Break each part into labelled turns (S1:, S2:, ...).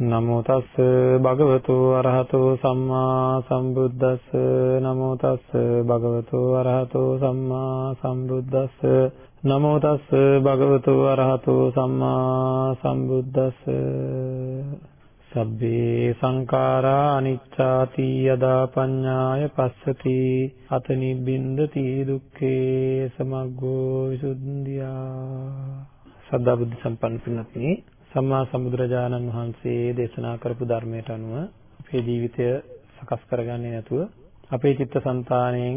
S1: නමෝ තස් භගවතු අරහතෝ සම්මා සම්බුද්දස්ස නමෝ තස් භගවතු අරහතෝ සම්මා සම්බුද්දස්ස නමෝ තස් භගවතු අරහතෝ සම්මා සම්බුද්දස්ස සබ්බේ සංඛාරා අනිච්චාති යදා පඤ්ඤාය පස්සති. අත නිබ්බින්දති දුක්ඛේ සමග්ගෝ විසුද්ධියා. සද්ධා බුද්ධ සම්පන්න පින්වත්නි සම්මා සම්බුදුරජාණන් වහන්සේ දේශනා කරපු ධර්මයට අනුව අපේ ජීවිතය සකස් කරගන්නේ නැතුව අපේ චිත්තසංතාණයෙන්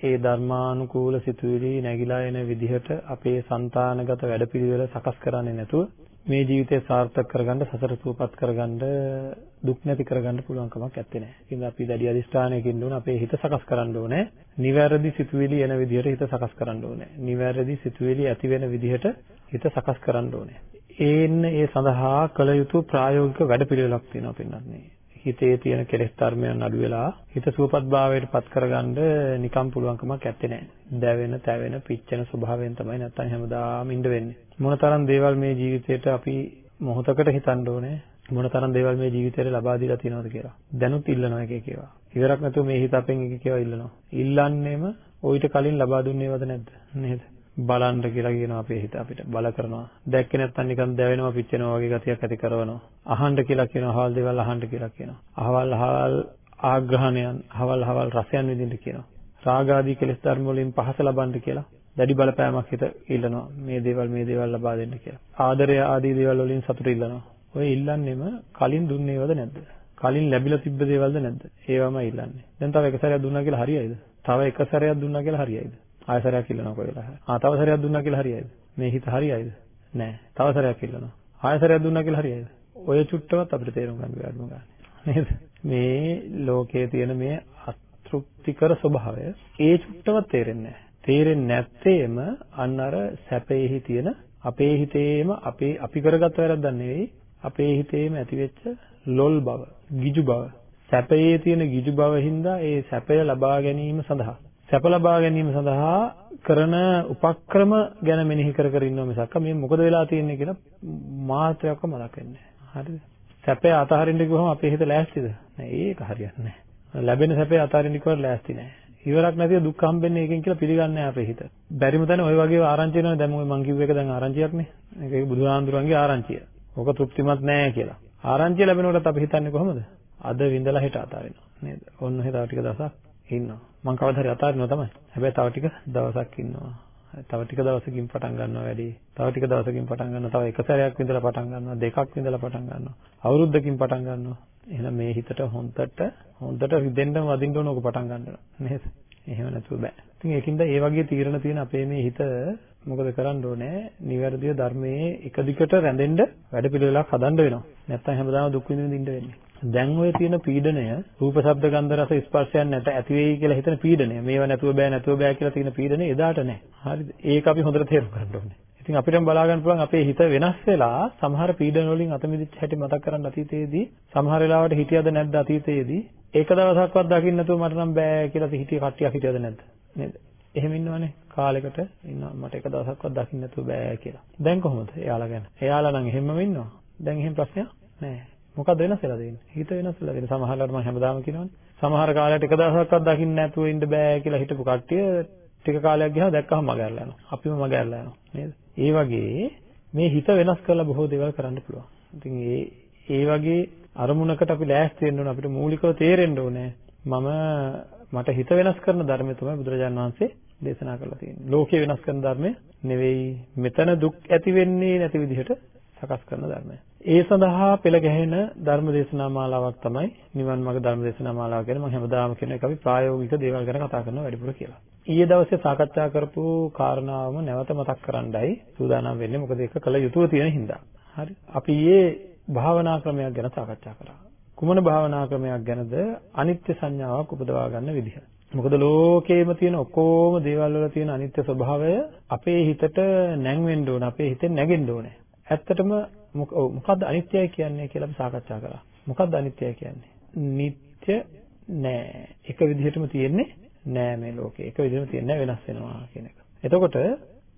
S1: ඒ ධර්මානුකූල සිතුවිලි නැగిලා එන විදිහට අපේ సంతానගත වැඩපිළිවෙල සකස් කරන්නේ නැතුව මේ ජීවිතය සාර්ථක කරගන්න සසර සූපත් කරගන්න දුක් නැති කරගන්න පුළුවන් කමක් නැත්තේ නෑ. ඉතින් අපි දැඩි අදිෂ්ඨානයකින් දුන අපේ හිත සකස් කරන්න ඕනේ. නිවැරදි සිතුවිලි එන විදිහට හිත සකස් කරන්න ඕනේ. නිවැරදි සිතුවිලි ඇති වෙන විදිහට හිත සකස් කරන්න ඕනේ. ඒන්න ඒ සඳහා කළ යුතු ප්‍රායෝගික වැඩපිළිවෙලක් තියෙනවා පින්නත් හිතේ තියෙන කෙලෙස් ධර්මයන් අඩු වෙලා හිත සුවපත් භාවයට පත් කරගන්න නිකම් පුළුවන්කමක් නැත්තේ නෑ. දැවෙන, තැවෙන, පිච්චෙන ස්වභාවයෙන් තමයි නැත්තම් හැමදාම ඉඳ වෙන්නේ. මොනතරම් දේවල් මේ ජීවිතේට අපි මොහොතකට හිතන්න ඕනේ මොනතරම් දේවල් මේ ජීවිතේට ලබා දීලා තියෙනවද කියලා. දැනුත් ඉල්ලනවා එක එක ඒවා. ඉවරක් නැතුව මේ හිත අපෙන් එක එක ඒවා ඉල්ලනවා. ඉල්ලන්නේම ඔయిత කලින් ලබා දුන්නේවද නැද්ද? නේද? බලන්න කියලා කියනවා අපේ හිත අපිට බල කරනවා. දැක්කේ නැත්නම් නිකන් දැවෙනවා පිච්චෙනවා වගේ ගතියක් ඇති කරනවා. අහන්න කියලා කියනවා අහවල් දේවල් අහන්න කියලා කියනවා. අහවල් අහවල් ආග්‍රහණයන් අහවල් අහවල් රසයන් විඳින්න කියනවා. රාගාදී කෙලෙස් ධර්ම වලින් පහස ලබන්න කියලා දැඩි බලපෑමක් හිත ඉල්ලනවා මේ දේවල් මේ දේවල් ලබා දෙන්න කියලා. ආදරය ආදී දේවල් වලින් සතුට ඉල්ලනවා. ඔය ඉල්ලන්නේම කලින් දුන්නේවද නැද්ද? කලින් ලැබිලා තිබ්බ දේවල්ද නැද්ද? ඒවම ඉල්ලන්නේ. දැන් තව එක සැරයක් දුන්නා කියලා හරියයිද? තව එක සැරයක් දුන්නා කියලා හරියයිද? ආය සැරයක් ඉල්ලනවා කොහෙලා. ආ තව සැරයක් දුන්නා කියලා හරියයිද? මේ හිත හරියයිද? නෑ. තව සැරයක් ඉල්ලනවා. ආය සැරයක් දුන්නා කියලා හරියයිද? ඔය චුට්ටවත් අපිට තේරුම් ගන්න බැහැ ගන්න. නේද? මේ ලෝකයේ තියෙන මේ අතෘප්තිකර ස්වභාවය ඒ චුට්ටවත් තේරෙන්නේ නැහැ. තේරෙන්නේ නැත්තේම අන්න අර සැපේහි තියෙන අපේ හිතේම අපේ අපි කරගත් වැරද්දක් නෙවෙයි අපේ හිතේම ඇතිවෙච්ච ලොල් බව, ගිජු බව. සැපයේ තියෙන ගිජු බව හින්දා ඒ සැපය ලබා ගැනීම සඳහා සැප ලබා ගැනීම සඳහා කරන උපක්‍රම ගැන මෙනෙහි කර කර ඉන්නවා මිසක් මේ මොකද වෙලා තියෙන්නේ කියලා මාත්‍රයක්ව මතක් වෙන්නේ නැහැ. හරිද? සැපය අතහරින්න ගියොම අපේ හිත ලෑස්තිද? නෑ ඒක හරියන්නේ නැහැ. ලැබෙන සැපේ අතහරින්න කිව්වට ලෑස්ති නැහැ. ඉවරක් නැතිව දුක් හම්බෙන්නේ ඒකෙන් කියලා පිළිගන්නේ අපේ හිත. බැරිම තැන ওই වගේ ආරංචි වෙනවා දැන් ඔය මං කිව්ව එක දැන් ආරංචියක්නේ. මේක බුදුහාඳුරන්ගේ ආරංචිය. ඕක තෘප්තිමත් නෑ කියලා. ආරංචිය ලැබෙනකොට අපි හිතන්නේ කොහොමද? අද විඳලා හෙට අතාරිනවා නේද? ඔන්න හෙට ටික දවසක් ඉන්නවා. මං කවදා හරි අතාරිනවා තමයි. හැබැයි තව ටික දවසක් ඉන්නවා. තව ටික දවසකින් පටන් ගන්නවා වැඩි. තව ටික දවසකින් පටන් ගන්නවා. තව එක සැරයක් විඳලා පටන් ගන්නවා. දෙකක් විඳලා පටන් ගන්නවා. අවුරුද්දකින් පටන් ගන්නවා. එහෙනම් මේ හිතට හොන්දට හොන්දට රිදෙන්න වදින්න ඕන ඔක පටන් ගන්නවා. නේද? එහෙම නැතුව බෑ. ඉතින් ඒකින්ද ඒ වගේ තීරණ තියෙන අපේ මේ හිත මොකද කරන්න ඕනේ? නිවැරදිව ධර්මයේ එක දිගට රැඳෙන්න වැඩපිළිවෙලක් හදන්න වෙනවා. නැත්නම් හැමදාම දුක් විඳින්න ඉන්න වෙන්නේ. දැන් ඔය තියෙන පීඩනය රූප ශබ්ද ගන්ධ රස ස්පර්ශයන් නැත ඇති වෙයි කියලා හිතන පීඩනය. මේව නැතුව බෑ නැතුව බෑ කියලා තියෙන පීඩනය එදාට නෑ. හරිද ඒක අපි හොඳට තේරුම් ගන්න ඕනේ. ඉතින් අපිටම බලා ගන්න පුළුවන් අපේ හිත වෙනස් වෙලා සමහර පීඩන වලින් අත මිදිච්ච හැටි මතක් කරන් අතීතයේදී සමහර වෙලාවට හිතියද නැද්ද අතීතයේදී? එක දවසක්වත් දකින්න නැතුව මට නම් බෑ කියලා හිතිය කට්ටියක් හිතියද නැද්ද? නේද? එහෙම ඉන්නවනේ කාලෙකට. ඉන්නවා මට එක දවසක්වත් දකින්න නැතුව බෑ කියලා. දැන් කොහොමද? එයාලා ගැන. එයාලා නම් එහෙමම ඉන්නවා. දැන් එහෙම ප්‍රශ්නයක් නෑ. මොකද වෙනස් වෙලා තියෙන්නේ? හිත වෙනස් වෙලා තියෙන්නේ. සමහරවල්ලාට මම හැමදාම කියනවනේ. සමහර කාලයට එක දවසක්වත් දකින්න නැතුව ඉන්න බෑ කියලා හිතපු කට්ටිය ටික කාලයක් ගියාම දැක්කම මගහැරලා යනවා. අපිම මගහැරලා යනවා නේද? ඒ වගේ මේ හිත වෙනස් කරලා බොහෝ දේවල් කරන්න පුළුවන්. ඉතින් ඒ ඒ වගේ අරමුණකට අපි ලෑස්ති වෙන්න ඕන අපිට මූලිකව තේරෙන්න ඕනේ. මම මට හිත වෙනස් කරන ධර්මය තමයි බුදුරජාන් වහන්සේ දේශනා කරලා තියෙන්නේ. ලෝකේ වෙනස් කරන ධර්මය නෙවෙයි. මෙතන දුක් ඇති වෙන්නේ නැති විදිහට සකස් කරන ධර්මය. ඒ සඳහා පෙළ ගැහෙන ධර්ම දේශනා මාලාවක් තමයි නිවන් මාර්ග ධර්ම දේශනා මාලාව කියන්නේ මම හැමදාම කියන එක අපි ප්‍රායෝගික දේවල් ගැන කතා කරනවා වැඩිපුර කියලා. ඊයේ දවසේ සාකච්ඡා කරපු කාරණාවම නැවත මතක් කරන්නයි සූදානම් වෙන්නේ මොකද ඒක කළ යුතුව තියෙන හින්දා. හරි. අපි ඊයේ භාවනා ක්‍රමයක් ගැන සාකච්ඡා කරා. කුමන භාවනා ක්‍රමයක් ගැනද අනිත්‍ය සංඥාවක් උපදවා ගන්න විදිහ. මොකද ලෝකේම තියෙන ඔක්කොම දේවල් වල තියෙන අනිත්‍ය ස්වභාවය අපේ හිතට නැංවෙන්න ඕන අපේ හිතෙන් නැගෙන්න ඕනේ. ඇත්තටම මොකද්ද අනිත්‍යයි කියන්නේ කියලා අපි සාකච්ඡා කරා. මොකද්ද අනිත්‍යයි කියන්නේ? නිට්ටය නෑ. එක විදිහටම තියෙන්නේ නෑ මේ ලෝකේ. එක විදිහටම තියෙන්නේ වෙනස් වෙනවා කියන එක. එතකොට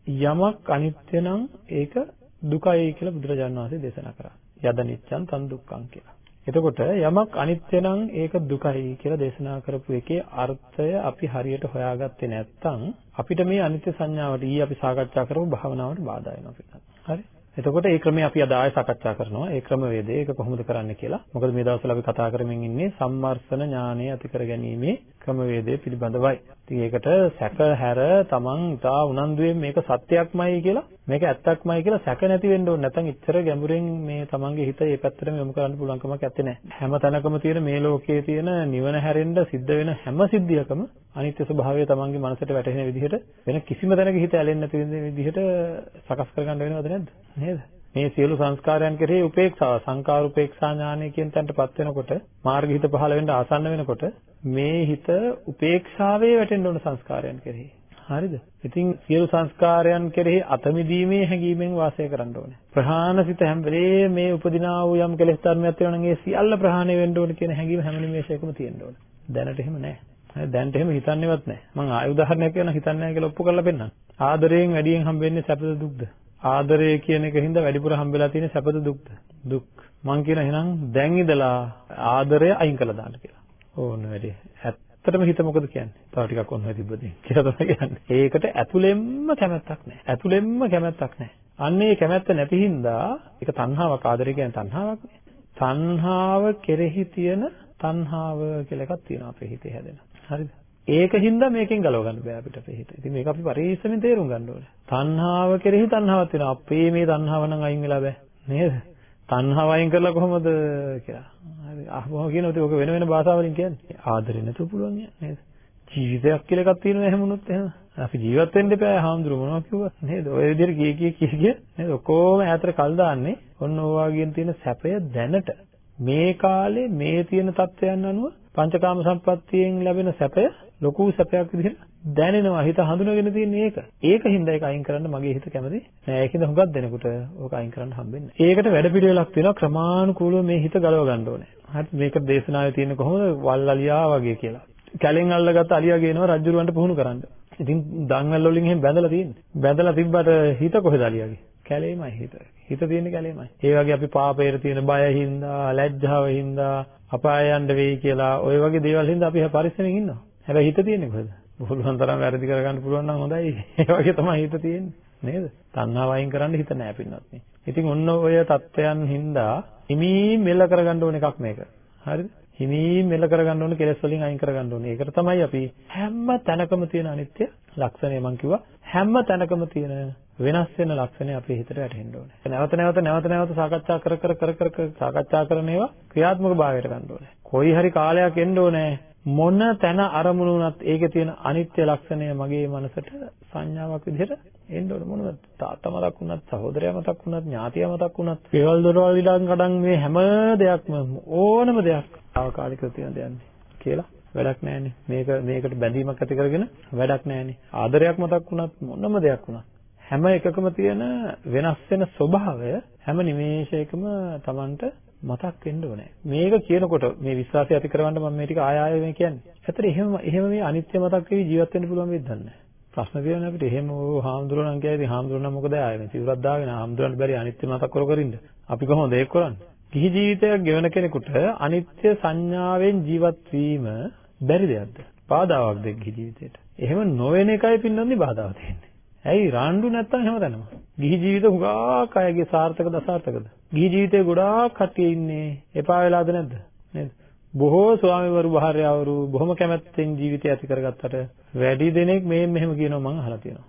S1: යමක් අනිත්‍ය නම් ඒක දුකයි කියලා බුදුරජාණන් වහන්සේ දේශනා කරා. යද නිච්ඡන් තන් දුක්ඛං කියලා. එතකොට යමක් අනිත්‍ය නම් ඒක දුකයි කියලා දේශනා කරපු එකේ අර්ථය අපි හරියට හොයාගත්තේ නැත්නම් අපිට මේ අනිත්‍ය සංඥාවට ඊ අපි සාකච්ඡා කරපු භාවනාවට බාධා වෙනවා පිටත්. හරි? එතකොට ඒ ක්‍රමය අපි අද ආයෙ සාකච්ඡා කරනවා. ඒ ක්‍රමවේදය ඒක කොහොමද කරන්න කියලා. මොකද මේ දවස්වල අපි කතා කරමින් ඉන්නේ සම්මර්ෂණ ඥානය ඇති කර ගැනීමේ ක්‍රමවේදය පිළිබඳවයි. ඉතින් ඒකට සැක හැර තමන් ඉතා උනන්දුවෙන් මේක සත්‍යයක්මයි කියලා මේක ඇත්තක්මයි කියලා සැක නැති වෙන්න ඕනේ. නැත්නම් ඉච්චර ගැඹුරෙන් මේ තමන්ගේ හිත ඒ පැත්තටම යොමු කරන්න පුළුවන් කමක් නැත්තේ නෑ. හැම තැනකම තියෙන මේ ලෝකයේ තියෙන නිවන හැරෙන්න සිද්ධ වෙන හැම සිද්ධියකම අනිත්‍ය ස්වභාවය තමන්ගේ මනසට වැටහෙන විදිහට වෙන කිසිම තැනක හිත ඇලෙන්නේ නැති විදිහට සකස් කරගන්න වෙනවද නැද්ද? නේද? මේ සියලු සංස්කාරයන් කෙරෙහි උපේක්ෂාව සංකාර උපේක්ෂා ඥානය කියන තැනටපත් වෙනකොට මාර්ග හිත පහළ වෙන්න ආසන්න වෙනකොට මේ හිත උපේක්ෂාවේ වැටෙන්න ඕන සංස්කාරයන් කෙරෙහි හරිද ඉතින් සියලු සංස්කාරයන් කෙරෙහි අතමිදීමේ හැඟීමෙන් වාසය කරන්න ඕනේ ප්‍රහාණසිත හැම වෙලේම මේ උපදිනා වූ යම් කෙලෙස් ධර්මයක් තියෙනවා නම් ඒ සියල්ල ප්‍රහාණය වෙන්න ඕන කියන හැඟීම හැම නිමේෂයකම තියෙන්න ඕනේ දැනට එහෙම නැහැ දැන්ට එහෙම හිතන්නේවත් නැහැ. මම ආය උදාහරණයක් කියනවා හිතන්නේ නැහැ කියලා ඔප්පු කරලා පෙන්නන්න. ආදරයෙන් වැඩියෙන් හම්බෙන්නේ සැපද දුක්ද? ආදරය කියන එකින්ද වැඩිපුර හම්බෙලා තියෙන සැපද දුක්ද? දුක්. මං කියන එහෙනම් දැන් ඉඳලා ආදරය අයින් කළා දාන්න කියලා. ඕන වැඩි. ඇත්තටම හිත මොකද කියන්නේ? තව ටිකක් ඔන්න තිබ්බදී කියලා තමයි කියන්නේ. ඒකට ඇතුළෙන්ම කැමැත්තක් නැහැ. ඇතුළෙන්ම කැමැත්තක් නැහැ. අන්න ඒ කැමැත්ත නැති හින්දා ඒක තණ්හාවක් ආදරය කියන්නේ තණ්හාවක් නේ. තණ්හාව කෙරෙහි තියෙන තණ්හාව කියලා එකක් තියෙනවා අපේ හිතේ හැදෙන. හරිද? ඒකින්ද මේකෙන් ගලව ගන්න බෑ අපිට අපේ හිත. ඉතින් මේක අපි පරිස්සමෙන් තේරුම් ගන්න ඕනේ. තණ්හාව කෙරෙහි තණ්හාවක් වෙනවා. අපේ මේ තණ්හාව නම් අයින් වෙලා බෑ. නේද? තණ්හාව අයින් කරලා කොහොමද කියලා. හරි. අහමෝ කියනොත් ඔක වෙන වෙන භාෂාවලින් කියන්නේ. ආදරේ නැතුව පුළුවන් නේද? ජීවිතයක් කියලා එකක් තියෙනවා එහෙම වුණොත් එහෙම. අපි ජීවත් වෙන්න එපා හාමුදුරු මොනවා කිව්වත් නේද? ඔය විදිහට කී කී කී කිය නේද? ඔක්කොම ඈතට කල් දාන්නේ ඔන්න ඕවාගෙන් තියෙන සැපය දැනට මේ කාලේ මේ තියෙන தත්වයන් අනුව පංචකාම සම්පත්තියෙන් ලැබෙන සැපය ලොකු සැපයක් විදිහට දැනෙනවා හිත හඳුනගෙන තියෙන ඒක. ඒකින්ද ඒක අයින් කරන්න මගේ හිත කැමති නෑ. ඒකින්ද හුඟක් දෙනකොට ඕක අයින් කරන්න හම්බෙන්නේ. ඒකට වැඩ පිළිවෙලක් තියෙනවා ක්‍රමානුකූලව මේ හිත ගලව ගන්න ඕනේ. හරි මේක දේශනාවේ තියෙන්නේ කොහොමද වල් අලියා වගේ කියලා. කැලෙන් අල්ලගත්ත අලියා ගේනවා රජුරවන්ට පුහුණු කරන්න. ඉතින් දන්වැල් වලින් එහෙම බැඳලා තියෙන්නේ. බැඳලා තිබ්බට හිත කොහෙද අලියාගේ? කැලේමයි හිත. හිත තියෙන්නේ කැලේමයි. ඒ වගේ අපි පාපයට තියෙන බය හින්දා, ලැජ්ජාව හින්දා, අපාය යන්න වෙයි කියලා ওই වගේ දේවල් හින්දා අපි පරිස්සමෙන් ඉන්නවා. හැබැයි හිත තියෙන්නේ කොහෙද? පුළුවන් තරම් වැරදි කරගන්න පුළුවන් නම් හොඳයි. ඒ වගේ තමයි හිත තියෙන්නේ. නේද? තණ්හාව අයින් කරන්න හිත නෑ පින්නත්. ඉතින් ඔන්න ඔය தත්වයන් හින්දා හිමීන් මෙල්ල කරගන්න ඕන එකක් මේක. හරිද? හිමී මෙල්ල කරගන්න ඕන කෙලෙස් වලින් අයින් කරගන්න ඕනේ. ඒකට තමයි අපි හැම තැනකම තියෙන අනිත්‍ය ලක්ෂණය මම කිව්වා. හැම තැනකම තියෙන වෙනස් වෙන ලක්ෂණය අපේ හිතට වැටහෙන්න ඕනේ. නැවත නැවත නැවත නැවත සාකච්ඡා කර කර කර කර සාකච්ඡා කරන ඒවා ක්‍රියාත්මක භාවයට ගන්න ඕනේ. කොයි හරි කාලයක් එන්න ඕනේ මොන තැන අරමුණු වුණත් ඒකේ තියෙන අනිත්‍ය ලක්ෂණය මගේ මනසට සංඥාවක් විදිහට එන්න ඕන මොනවද තාත්තා මතක් වුණත් සහෝදරයා මතක් වුණත් ඥාතියා මතක් වුණත් ගෙවල් දොරවල් විලං කඩන් මේ හැම දෙයක්ම ඕනම දෙයක් తాවකාලිකව තියෙන දෙයක් කියලා වැඩක් නැහැනේ මේක මේකට බැඳීමක් ඇති කරගෙන වැඩක් නැහැනේ ආදරයක් මතක් වුණත් මොනම දෙයක් වුණත් හැම එකකම තියෙන වෙනස් වෙන ස්වභාවය හැම නිමේෂයකම Tamanට මතක් වෙන්න ඕනේ. මේක කියනකොට මේ විශ්වාසය ඇති කරවන්න මම මේ ටික ආය ආය මේ කියන්නේ. ඇත්තට එහෙම එහෙම මේ අනිත්‍ය මතක් වෙවි ජීවත් වෙන්න පුළුවන් වෙද්ද නැහැ. ප්‍රශ්න තියෙනවා අපිට එහෙම ඕ හාමුදුරුවෝ නම් කියයි හාමුදුරුවෝ නම් මොකද ආයේ මේ සිවුරක් දාගෙන හාමුදුරුවන්ට බැරි අනිත්‍ය මතක් කර කර ඉන්න. අපි කොහොමද ඒක කරන්නේ? ගිහි ජීවිතයක් ගෙවන කෙනෙකුට අනිත්‍ය සංඥාවෙන් ජීවත් වීම බැරි දෙයක්ද? බාධාවක්ද ගිහි ජීවිතේට? එහෙම නොවන එකයි පින්නන්නේ බාධාව තියෙන්නේ. ඇයි රණ්ඩු නැත්තම් හැමතැනම. ගිහි ජීවිත හුඟක් අයගේ සාර්ථකද අසාර්ථකද? ගිහි ජීවිතේ ගොඩාක් කට්ටිය ඉන්නේ එපා වෙලාද නැද්ද? නේද? බොහෝ ස්වාමිවරු භාර්යාවරු බොහොම කැමැත්තෙන් ජීවිතය ඇති කරගත්තට වැඩි දෙනෙක් මේ මෙහෙම කියනවා මම අහලා තියෙනවා.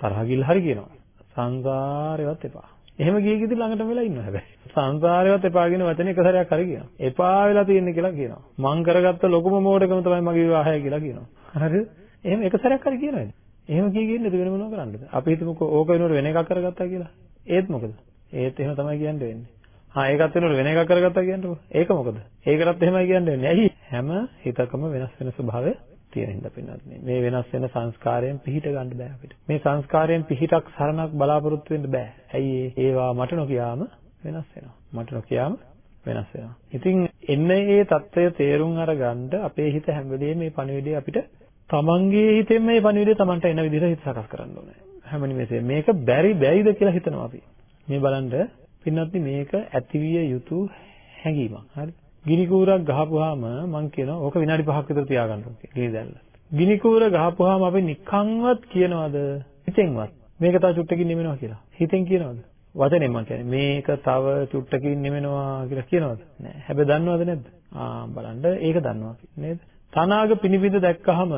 S1: තරහ ගිල්ල හරි කියනවා. සංසාරේවත් එපා. එහෙම ගිය කිදි ළඟටම වෙලා ඉන්නවා හැබැයි. සංසාරේවත් එපා කියන වචනේ එක සැරයක් හරි කියනවා. එපා වෙලා තියෙන්නේ කියලා කියනවා. මං කරගත්ත ලොකුම මෝඩකම තමයි මගේ විවාහය කියලා කියනවා. හරිද? එහෙම එක සැරයක් හරි කියනවා. එහෙම කිය කියන්නේ වෙන මොනව කරන්නද? අපි හිතමුකෝ ඕක වෙනුවට වෙන එකක් කරගත්තා කියලා. ඒත් මොකද? ඒත් එහෙම තමයි කියන්න වෙන්නේ. ආ ඒකත් වෙනකොට වෙන එකක් කරගත්තා කියන්නකො. ඒක මොකද? ඒකටත් එහෙමයි කියන්නේ. ඇයි? හැම හිතකම වෙනස් වෙන ස්වභාවය තියෙන හින්දා පින්නත් මේ වෙනස් වෙන සංස්කාරයෙන් පිහිට ගන්න බෑ අපිට. මේ සංස්කාරයෙන් පිහිටක් සරණක් බලාපොරොත්තු වෙන්න බෑ. ඇයි ඒවා මට නොකියාම වෙනස් වෙනවා. මට නොකියාම වෙනස් වෙනවා. ඉතින් එන්නේ මේ தত্ত্বය තේරුම් අරගන්න අපේ හිත හැම වෙලේම මේ පණිවිඩය අපිට තමන්ගේ හිතෙන් මේ පණිවිඩය තමන්ට එන විදිහට හිත සකස් කරන්න ඕනේ. හැම නිමෙසේ මේක බැරි බැයිද කියලා හිතනවා අපි. මේ බලන්න පින්නත් මේක ඇතිවිය යුතු හැඟීමක්. හරි. ගිනි කූරක් ගහපුවාම මං කියනවා ඕක විනාඩි 5ක් විතර තියාගන්න ඕනේ. ගිනි දැල්ල. ගිනි කූර ගහපුවාම අපි නිකන්වත් කියනවද හිතෙන්වත් මේක තව චුට්ටකින් නිවෙනවා කියලා. හිතෙන් කියනවද? වචනෙන් මං කියන්නේ මේක තව චුට්ටකින් නිවෙනවා කියලා කියනවද? නෑ. හැබැයි දන්නවද නැද්ද? ආ බලන්න ඒක දන්නවා නේද? තනාග පිනිබිඳ දැක්කහම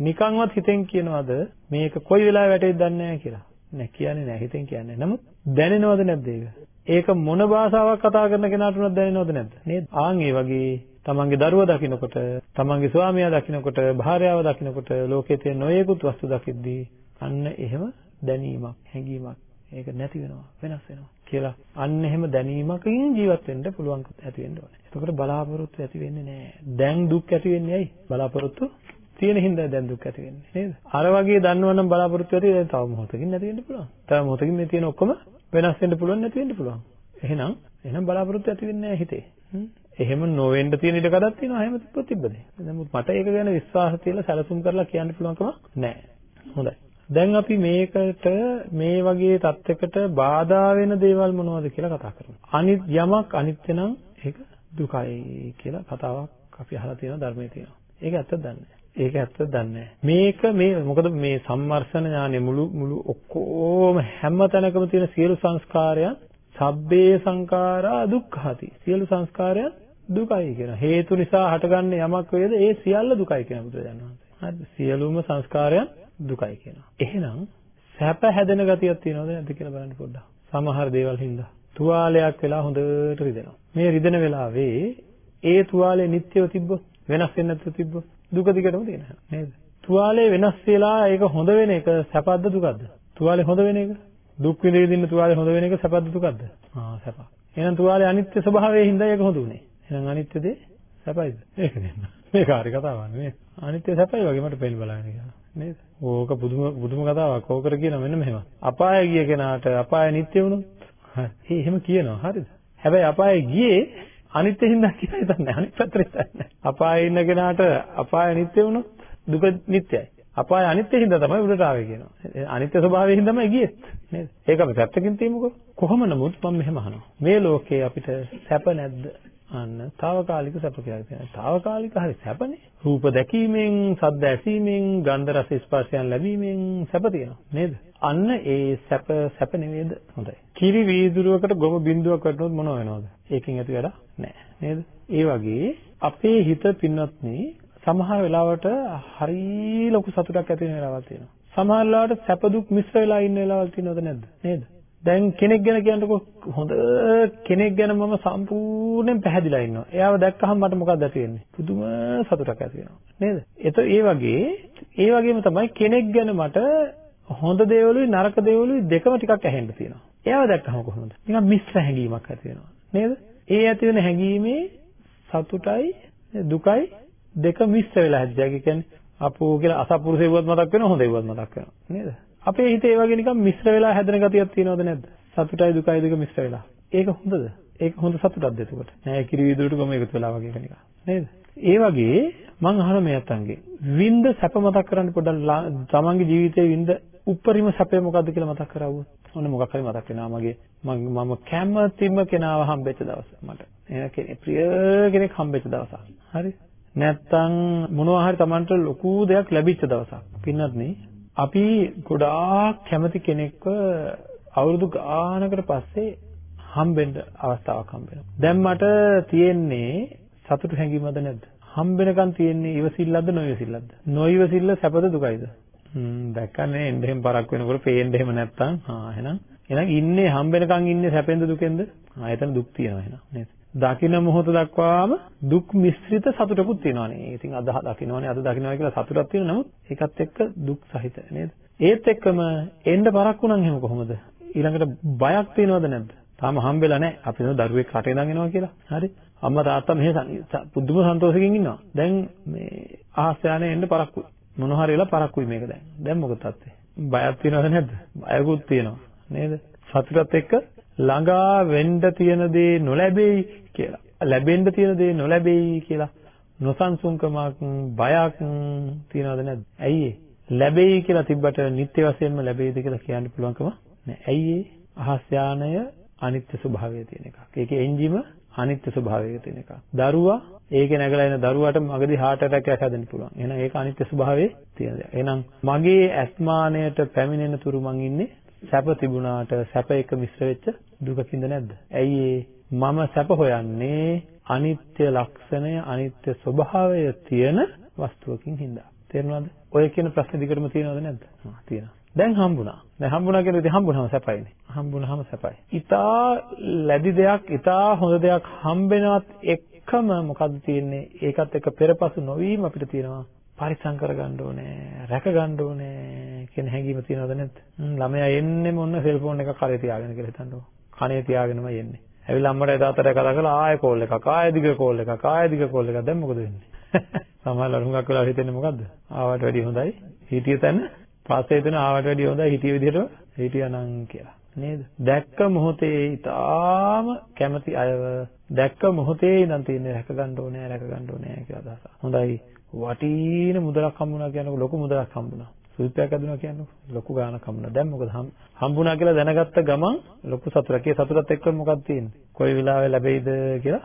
S1: නිකන්වත් හිතෙන් කියනවද මේක කොයි වෙලාවෙ වැටෙයිද දන්නේ නැහැ කියලා. නෑ කියන්නේ නෑ හිතෙන් කියන්නේ. නමුත් දැනෙනවද නැද්ද ඒක? ඒක මොන භාෂාවක් කතා කරන කෙනාට උනත් දැනෙනවද නැද්ද? නේද? ආන් ඒ වගේ තමන්ගේ දරුවා දකින්නකොට, තමන්ගේ ස්වාමියා දකින්නකොට, භාර්යාව දකින්නකොට ලෝකයේ තියෙන නොයෙකුත් වස්තු දකිද්දී අන්න එහෙම දැනීමක්, හැඟීමක් ඒක නැති වෙනවා, වෙනස් වෙනවා කියලා අන්න එහෙම දැනීමකින් ජීවත් වෙන්න පුළුවන් ඇති වෙන්න ඕනේ. එතකොට බලාපොරොත්තු ඇති වෙන්නේ නැහැ. දැන් දුක් ඇති වෙන්නේ ඇයි? බලාපොරොත්තු තියෙන හින්දා දැන් දුක් ඇති වෙන්නේ නේද? අර වගේ දන්නවනම් බලාපොරොත්තු ඇති දැන් තව මොහොතකින් නැති වෙන්න පුළුවන්. තව මොහොතකින් මේ තියෙන ඔක්කොම වෙනස් වෙන්න පුළුවන් නැති වෙන්න පුළුවන්. එහෙනම් එහෙනම් බලාපොරොත්තු ඇති වෙන්නේ නැහැ හිතේ. එහෙම නොවෙන්න තියෙන ඉඩ කඩක් තියෙනවා. එහෙම තිබ්බොත් තිබ්බද? නමුත් මට ඒක ගැන විශ්වාස තියලා සැලසුම් කරලා කියන්න පුළුවන්කම නැහැ. හොඳයි. දැන් අපි මේකට මේ වගේ தත්වයකට බාධා වෙන දේවල් මොනවද කියලා කතා කරමු. අනිත් යමක් අනිත්‍ය නම් ඒක දුකයි කියලා කතාවක් අපි අහලා තියෙනවා ධර්මයේ තියෙනවා. ඒක ඇත්තද දන්නේ ඒක ඇත්තද දන්නේ මේක මේ මොකද මේ සම්මර්ෂණ ඥානෙ මුළු මුළු ඔක්කොම හැම තැනකම තියෙන සියලු සංස්කාරයන් සබ්බේ සංඛාරා දුක්ඛාති. සියලු සංස්කාරයන් දුකයි කියන හේතු නිසා හටගන්න යමක් වේද ඒ සියල්ල දුකයි කියන බුදුරජාණන් වහන්සේ. හරිද? සියලුම සංස්කාරයන් දුකයි කියනවා. එහෙනම් සැප හැදෙන ගතියක් තියෙනවද නැද්ද කියලා බලන්න පොඩ්ඩක්. සමහර දේවල් හින්දා තුවාලයක් වෙලා හොඳට රිදෙනවා. මේ රිදෙන වෙලාවේ ඒ තුවාලේ නිට්ටයව තිබ්බොත් වෙනස් වෙන්නේ නැතුව තිබ්බොත් දුක දිගටම තියෙනවා නේද? තුවාලේ වෙනස් වෙලා ඒක හොඳ වෙන එක සැපද දුකද? තුවාලේ හොඳ වෙන එක දුක් විඳින්න තුවාලේ හොඳ වෙන එක සැපද දුකද? ආ සැප. එහෙනම් තුවාලේ අනිත්‍ය ස්වභාවයෙන් හින්දා ඒක හොඳ උනේ. එහෙනම් අනිත්‍ය දේ සැපයිද? ඒක නෙන්න. මේක හරි කතාවක් නෙමෙයි. අනිත්‍ය සැපයි වගේ මට පෙළ බලන්න කියලා. නේද? ඕක පුදුම පුදුම කතාවක්. ඕකට කියන මෙන්න මෙහෙම. අපාය ගිය කෙනාට අපාය නිට්ටය වුණොත් හරි. එහෙම කියනවා. හරිද? හැබැයි අපාය ගියේ අනිත්‍ය හින්දා කියලා හිතන්නේ අනිත් පැත්තට හිතන්නේ. අපායේ ඉන්න කෙනාට අපාය නිට්ටය වුණොත් දුක නිට්ටයයි. අපාය අනිත්‍ය හින්දා තමයි උඩට ආවේ කියනවා. අනිත්‍ය ස්වභාවයෙන් තමයි ගියෙත්. නේද? ඒක අපි පැත්තකින් තියමුකෝ. කොහොම නමුත් මම මෙහෙම අහනවා. මේ ලෝකේ අපිට සැප නැද්ද? අන්න తాවකාලික සැප කියලා කියනවා. తాවකාලික හරි සැපනේ. රූප දැකීමෙන්, ශබ්ද ඇසීමෙන්, ගන්ධ රස ස්පර්ශයන් ලැබීමෙන් සැප තියෙනවා. නේද? අන්න ඒ සැප සැප නෙවෙයිද? හොඳයි. කිරි වීදුරුවකට ගොම බින්දුවක් වටනොත් මොනව වෙනවද? ඒකෙන් ඇති වැඩක් නැහැ. නේද? ඒ වගේ අපේ හිත පින්වත්නි සමහර වෙලාවට හරි ලොකු සතුටක් ඇති වෙන වෙලාවල් තියෙනවා. සමහර වෙලාවට සැප දුක් මිශ්‍ර වෙලා ඉන්න වෙලාවල් තියෙනවද නැද්ද? නේද? දැන් කෙනෙක් ගැන කියන්නකො හොඳ කෙනෙක් ගැන මම සම්පූර්ණයෙන් පැහැදිලා ඉන්නවා. එයාව දැක්කහම මට මොකක්ද ඇති වෙන්නේ? පුදුම සතුටක් ඇති වෙනවා. නේද? ඒත ඒ වගේ ඒ වගේම තමයි කෙනෙක් ගැන මට හොඳ දේවලුයි නරක දේවලුයි දෙකම ටිකක් ඇහෙන්න තියෙනවා. එයාව දැක්කහම කොහොමද? නිකන් මිශ්‍ර හැඟීමක් ඇති වෙනවා. නේද? ඒ ඇති වෙන හැඟීමේ සතුටයි දුකයි දෙක මිශ්‍ර වෙලා හැදිලා. ඒ කියන්නේ අපෝ කියලා අසපුරුෂේවත් මතක් වෙනවා හොඳේවත් මතක් වෙනවා. නේද? අපේ හිතේ ඒ වගේ නිකන් මිශ්‍ර වෙලා හැදෙන ගතියක් තියෙනවද නැද්ද? සතුටයි දුකයි දෙක මිශ්‍ර වෙලා. ඒක හොඳද? ඒක හොඳ සතුටක්ද එතකොට? නෑ කිරි වීදුරට ගොම එකතු වෙලා වගේ කෙනෙක්. නේද? ඒ වගේ මං අහන මේ අතංගේ වින්ද සැප මතක් කරන්න පොඩ්ඩක් තමන්ගේ ජීවිතයේ වින්ද උපරිම සැපේ මොකද්ද කියලා මතක් කරවුවොත් ඔන්න මොකක් හරි මතක් වෙනවා මගේ මම කැමතිම කෙනාව හම්බෙච්ච දවස මට එන කෙනෙක් ප්‍රිය කෙනෙක් හම්බෙච්ච දවසක් හරි නැත්තම් මොනවා හරි Tamanට ලොකු දෙයක් ලැබිච්ච දවසක් පින්නත් නේ අපි ගොඩාක් කැමති කෙනෙක්ව අවුරුදු ගානකට පස්සේ හම්බෙන්න අවස්ථාවක් හම්බෙනවා. දැන් මට තියෙන්නේ සතුටු හැඟීමද නැද්ද? හම්බෙනකන් තියෙන්නේ ඉවසිල්ලක්ද නොඉවසිල්ලක්ද? නොඉවසිල්ල සැපද දුකයිද? හ්ම් දැක්කනේ එන්නෙම පරක් වෙනකොට පේන්න එහෙම නැත්තම් ආ එහෙනම් එහෙනම් ඉන්නේ හම්බෙනකන් ඉන්නේ සැපෙන්ද දුකෙන්ද? ආ එතන දුක් තියෙනවා එහෙනම් නේද? දකින මොහොත දක්වාම දුක් මිශ්‍රිත සතුටකුත් තියෙනවානේ. ඉතින් අද දකින්නවානේ අද දකින්නවා කියලා සතුටක් තියෙනවා. නමුත් ඒකත් එක්ක දුක් සහිත නේද? ඒත් එක්කම එන්න පරක් වුණාම එහෙම කොහොමද? ඊළඟට බයක් තියෙනවද නැද්ද? තාම හම්බෙලා නැහැ. අපි නෝ දරුවෙක් රටේ ඉඳන් එනවා කියලා. හරි. අම්මා තාත්තා මෙහෙ පුදුම සන්තෝෂකින් ඉන්නවා. දැන් මේ අහස් යානේ එන්න පරක්කුයි. මොන හරි වෙලා පරක්කුයි මේක දැන්. දැන් මොකද තත්ත්වය? බයක් තියෙනවද නැද්ද? බයකුත් තියෙනවා. නේද? සතුටත් එක්ක ළඟා වෙන්න තියෙන දේ නොලැබෙයි කියලා. ලැබෙන්න තියෙන දේ නොලැබෙයි කියලා නොසන්සුන්කමක් බයක් තියනවද නැද්ද? ඇයි ලැබෙයි කියලා තිබ්බට නිත්‍ය වශයෙන්ම ලැබෙයිද කියලා කියන්න පුළුවන්කම නැහැ. ඇයි අහස් යානය අනිත්‍ය ස්වභාවය තියෙන එකක්. ඒකේ එන්ජිම අනිත්‍ය ස්වභාවයක තියෙන එකක්. දරුවා ඒකේ නැගලා එන දරුවාට මගදී heart attack එකක් හැදෙන්න පුළුවන්. එහෙනම් ඒක අනිත්‍ය ස්වභාවයේ තියෙන දෙයක්. එහෙනම් මගේ අස්මානයට පැමිණෙන තුරු මං ඉන්නේ සැප තිබුණාට සැප එක මිශ්‍ර වෙච්ච දුකකින්ද නැද්ද? ඇයි මම සැප හොයන්නේ අනිත්‍ය ලක්ෂණය අනිත්‍ය ස්වභාවය තියෙන වස්තුවකින් හින්දා. තේරුණාද? ඔය කියන ප්‍රශ්නේ දිගටම තියෙනවද නැද්ද? තියෙනවා. දැන් හම්බුණා. දැන් හම්බුණා කියන විදිහ හම්බුනහම සැපයිනේ. හම්බුනහම සැපයි. ඊටා ලැබි දෙයක්, ඊටා හොඳ දෙයක් හම්බෙනවත් එක්කම මොකද්ද තියෙන්නේ? ඒකත් එක්ක පෙරපසු නොවීම අපිට තියෙනවා. පරිසම් කරගන්න ඕනේ, රැක ගන්න ඕනේ කියන හැඟීම තියෙනවද නැද්ද? ළමයා එන්නෙම ඔන්න සෙල්ෆෝන් එක කරේ තියාගෙන කියලා හිතන්නකෝ. කනේ තියාගෙනම එන්නේ. ඇවිල්ලා අම්මට එදාතට කතා කරලා ආයෙ කෝල් එකක්, ආයෙ දිග කෝල් එකක්, ආයෙ දිග කෝල් එකක්. දැන් මොකද වෙන්නේ? සමහරවල් හුඟක් වෙලා හිතෙන්නේ මොකද්ද? ආවට වැඩිය හොඳයි. හිටිය තැන පස්සේ එතන ආවට වැඩිය හොඳයි හිටිය විදිහට හිටියානම් කියලා. නේද? දැක්ක මොහොතේ ඊටාම කැමති අයව දැක්ක මොහොතේ ඉඳන් තියෙන්නේ රැක ගන්න ඕනේ, රැක ගන්න ඕනේ කියලා අදහස. හොඳයි. වටින මුදලක් හම්බුණා කියනකොට ලොකු මුදලක් හම්බුණා. සුවිපයක් ඇදුණා කියන්නේ ලොකු ගාණක් හම්බුණා. දැන් මොකද හම්බුණා කියලා දැනගත්ත ගමන් ලොකු සතුටක්. ඒ සතුටත් එක්ක මොකක්ද තියෙන්නේ? කොයි වෙලාවෙ ලැබෙයිද කියලා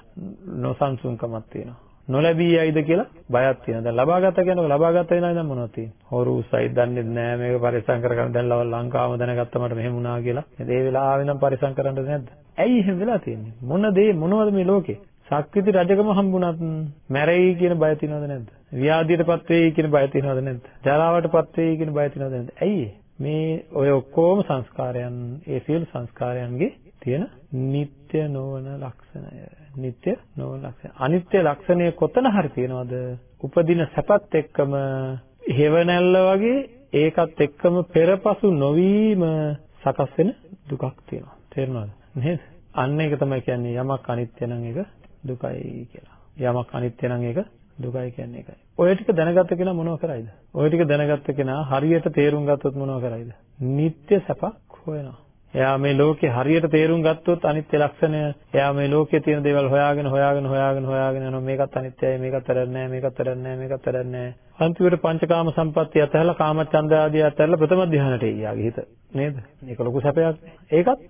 S1: නොසන්සුන්කමක් තියෙනවා. නොලැබී යයිද කියලා බයක් තියෙනවා. දැන් ලබා ගත්ත කියනකොට ලබා ගත්ත වෙනා ඉඳන් මොනවද තියෙන්නේ? හොරු උසයි දන්නේ නැහැ මේක පරිස්සම් කරගන්න දැන් ලංකාවම දැනගත්ත මට මෙහෙම වුණා කියලා. ඒ වෙලාවෙ ඉඳන් පරිස්සම් කරන්නද නැද්ද? ඇයි එහෙම වෙලා තියෙන්නේ? මොන දේ මොනවද මේ ලෝකේ? ශක්තිති රජකම හම්බුණත් මැරෙයි කියන බය තියෙනවද නැද්ද? ව්‍යාධියටපත් වෙයි කියන බය තියෙනවද නැද්ද? ජරාවටපත් වෙයි කියන බය තියෙනවද නැද්ද? ඇයි මේ ඔය ඔක්කොම සංස්කාරයන් ඒ සියලු සංස්කාරයන්ගේ තියෙන නিত্য නොවන ලක්ෂණය. නিত্য නොවන ලක්ෂණය. අනිත්‍ය ලක්ෂණය කොතන හරි තියෙනවද? උපදින සැපත් එක්කම හේවණැල්ල වගේ ඒකත් එක්කම පෙරපසු නොවීම සකස් වෙන දුකක් තියෙනවා. තේරෙනවද? නේද? අන්න ඒක තමයි කියන්නේ යමක් අනිත්‍ය නම් ඒක දුකයි කියලා. යමක් අනිත්‍ය නම් ඒක දුකයි කියන්නේ ඒකයි. ඔය ටික දැනගත්ත කෙනා මොනව කරයිද? ඔය ටික දැනගත්ත කෙනා හරියට තේරුම් ගත්තොත් මොනව කරයිද? නিত্য සැපක් හොයනවා. එයා මේ ලෝකේ හරියට තේරුම් ගත්තොත් අනිත්‍ය ලක්ෂණය එයා මේ ලෝකයේ තියෙන දේවල් හොයාගෙන හොයාගෙන හොයාගෙන හොයාගෙන යනවා මේකත් අනිත්‍යයි මේකත් වැඩක් නැහැ මේකත් වැඩක් නැහැ මේකත් වැඩක් නැහැ අන්තිමට පංචකාම සම්පත්තිය අතහැරලා කාමච්ඡන්ද ආදී අතහැරලා ප්‍රථම ධ්‍යානට එයාගේ හිත නේද මේක ලොකු සැපයක් ඒකත්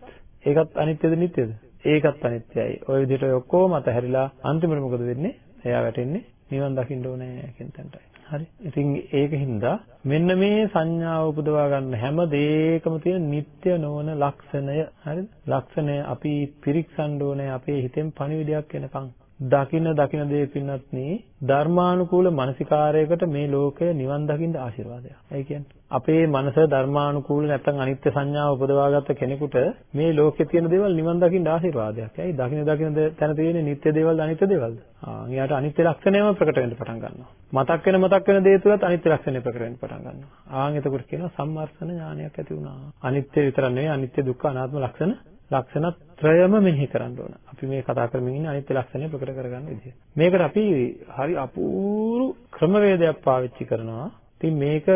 S1: ඒකත් අනිත්‍යද නිට්ටයද ඒකත් අනිත්‍යයි. ওই විදිහට ඔය ඔක්කොම අතහැරිලා අන්තිමට මොකද වෙන්නේ? එයා වැටෙන්නේ නිවන් දකින්න ඕනේ කියන තැනටයි. හරි. ඉතින් ඒකින්ද මෙන්න මේ සංඥාව උපදවා ගන්න හැම දෙයකම තියෙන නিত্য නොවන ලක්ෂණය හරිද? ලක්ෂණය අපි පිරික්සන්න ඕනේ අපේ හිතෙන් පණිවිඩයක් එනකන්. දකින දකින දේ පින්නත්නි ධර්මානුකූල මානසිකාරයකට මේ ලෝකය නිවන් දකින්න ආශිර්වාදයක්. ඒ කියන්නේ අපේ මනස ධර්මානුකූල නැත්නම් අනිත්‍ය සංඥාව උපදවාගත්ත කෙනෙකුට මේ ලෝකේ තියෙන දේවල් නිවන් දකින්න ආශිර්වාදයක්. ඇයි? දකින දකින තැන තියෙන්නේ නිත්‍ය දේවල්ද අනිත්‍ය දේවල්ද? ආ, ඊට අනිත්‍ය ලක්ෂණයම ප්‍රකට වෙන්න පටන් ගන්නවා. මතක් වෙන මතක් වෙන දේ තුලත් අනිත්‍ය ලක්ෂණය ප්‍රකට වෙන්න පටන් ගන්නවා. ආන් එතකොට කියනවා සම්මර්ෂණ ඥානයක් ඇති වුණා. අනිත්‍ය විතර නෙවෙයි අනිත්‍ය දුක්ඛ අනාත්ම ලක්ෂණ ලක්ෂණ ත්‍රයම මෙනෙහි කරන්න ඕන. අපි මේ කතා කරමින් ඉන්නේ අනිත්‍ය ලක්ෂණය ප්‍රකට කරගන්න විදිය. මේකට අපි හරි අපූර්ව ක්‍රමවේදයක් පාවිච්චි කරනවා. ඉතින් මේක